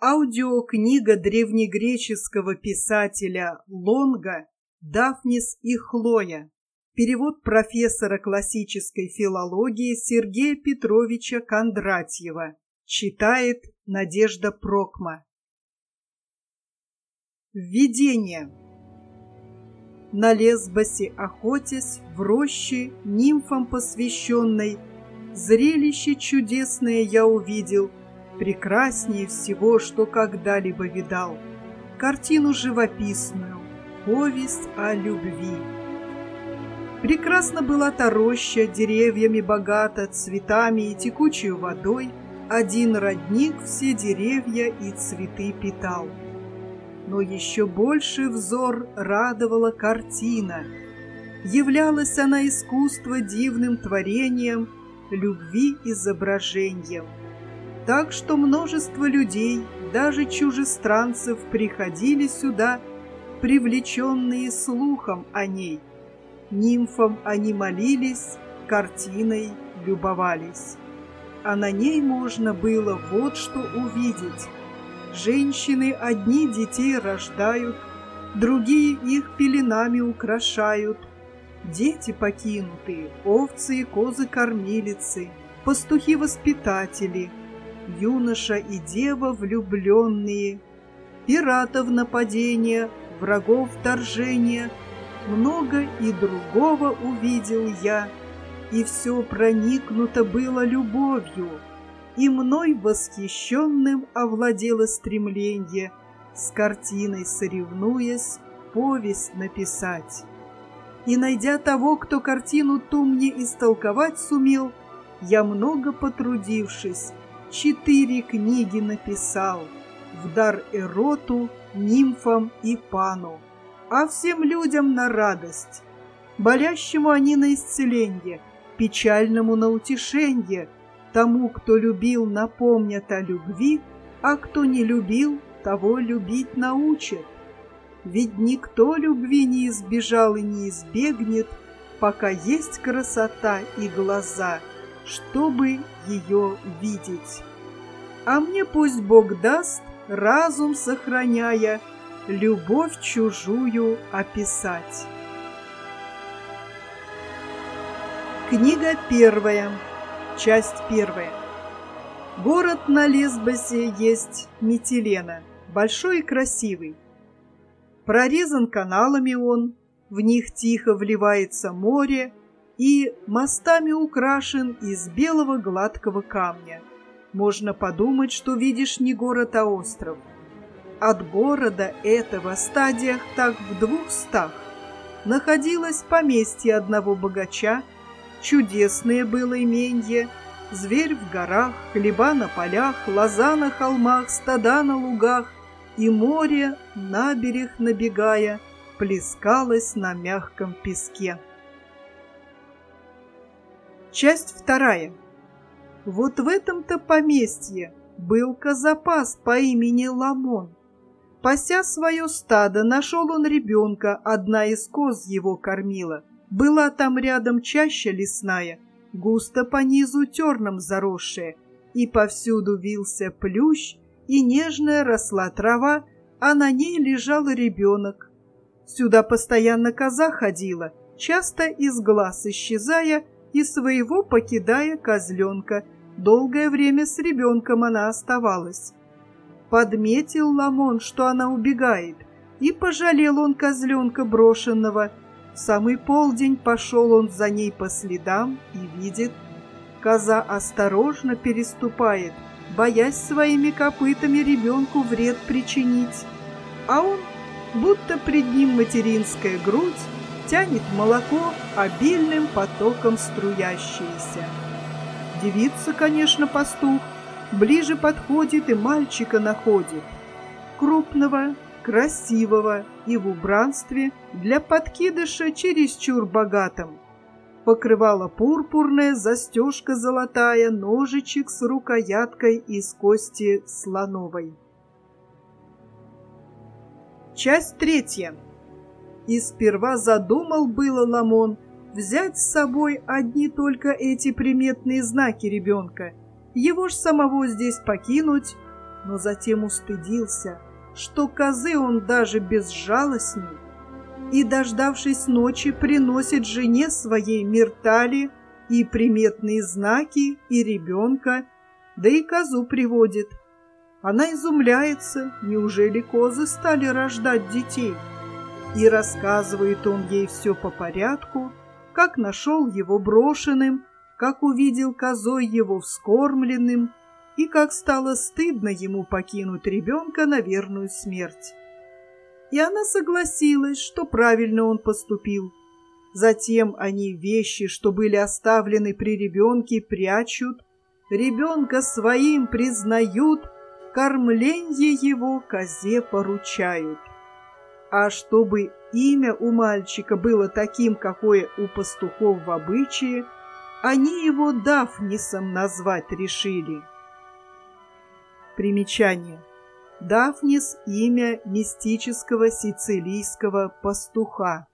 Аудиокнига древнегреческого писателя Лонга «Дафнис и Хлоя». Перевод профессора классической филологии Сергея Петровича Кондратьева. Читает Надежда Прокма. Введение. На Лесбосе охотясь, в роще, нимфам посвященной, Зрелище чудесное я увидел, прекраснее всего, что когда-либо видал. Картину живописную, повесть о любви. Прекрасна была та роща, деревьями богата, цветами и текучей водой. Один родник все деревья и цветы питал. Но еще больше взор радовала картина. Являлась она искусство дивным творением, любви изображением. Так что множество людей, даже чужестранцев, приходили сюда, привлеченные слухом о ней. Нимфам они молились, картиной любовались. А на ней можно было вот что увидеть. Женщины одни детей рождают, другие их пеленами украшают, Дети покинутые, овцы и козы-кормилицы, пастухи-воспитатели, юноша и дева влюбленные, пиратов нападения, врагов вторжения, много и другого увидел я, и все проникнуто было любовью, и мной восхищенным овладело стремление с картиной соревнуясь повесть написать. И, найдя того, кто картину ту мне истолковать сумел, я, много потрудившись, четыре книги написал в дар Эроту, нимфам и пану, а всем людям на радость. Болящему они на исцеление, печальному на утешение, тому, кто любил, напомнят о любви, а кто не любил, того любить научат. Ведь никто любви не избежал и не избегнет, пока есть красота и глаза, чтобы ее видеть. А мне пусть Бог даст, разум сохраняя, любовь чужую описать. Книга первая, часть первая. Город на Лесбосе есть Метелена, большой и красивый. Прорезан каналами он, в них тихо вливается море и мостами украшен из белого гладкого камня. Можно подумать, что видишь не город, а остров. От города этого стадиях так в двухстах находилось поместье одного богача, чудесное было именье, зверь в горах, хлеба на полях, лоза на холмах, стада на лугах, и море, на берег набегая, плескалось на мягком песке. Часть вторая. Вот в этом-то поместье был казапас по имени Ламон. Пася свое стадо, нашел он ребенка, одна из коз его кормила. Была там рядом чаща лесная, густо по низу терном заросшая, и повсюду вился плющ, и нежная росла трава, а на ней лежал ребенок. Сюда постоянно коза ходила, часто из глаз исчезая и своего покидая козленка. Долгое время с ребенком она оставалась. Подметил Ламон, что она убегает, и пожалел он козленка брошенного. В самый полдень пошел он за ней по следам и видит, коза осторожно переступает — боясь своими копытами ребенку вред причинить. А он, будто пред ним материнская грудь, тянет молоко обильным потоком струящееся. Девица, конечно, пастух, ближе подходит и мальчика находит. Крупного, красивого и в убранстве для подкидыша чересчур богатым покрывала пурпурная, застежка золотая, ножичек с рукояткой из кости слоновой. Часть третья. И сперва задумал было Ламон взять с собой одни только эти приметные знаки ребенка, его ж самого здесь покинуть, но затем устыдился, что козы он даже безжалостней, и, дождавшись ночи, приносит жене своей Миртали и приметные знаки, и ребенка, да и козу приводит. Она изумляется, неужели козы стали рождать детей? И рассказывает он ей все по порядку, как нашел его брошенным, как увидел козой его вскормленным, и как стало стыдно ему покинуть ребенка на верную смерть. И она согласилась, что правильно он поступил. Затем они вещи, что были оставлены при ребенке, прячут, ребенка своим признают, кормленье его козе поручают. А чтобы имя у мальчика было таким, какое у пастухов в обычае, они его Дафнисом назвать решили. Примечание. Дафнис – имя мистического сицилийского пастуха.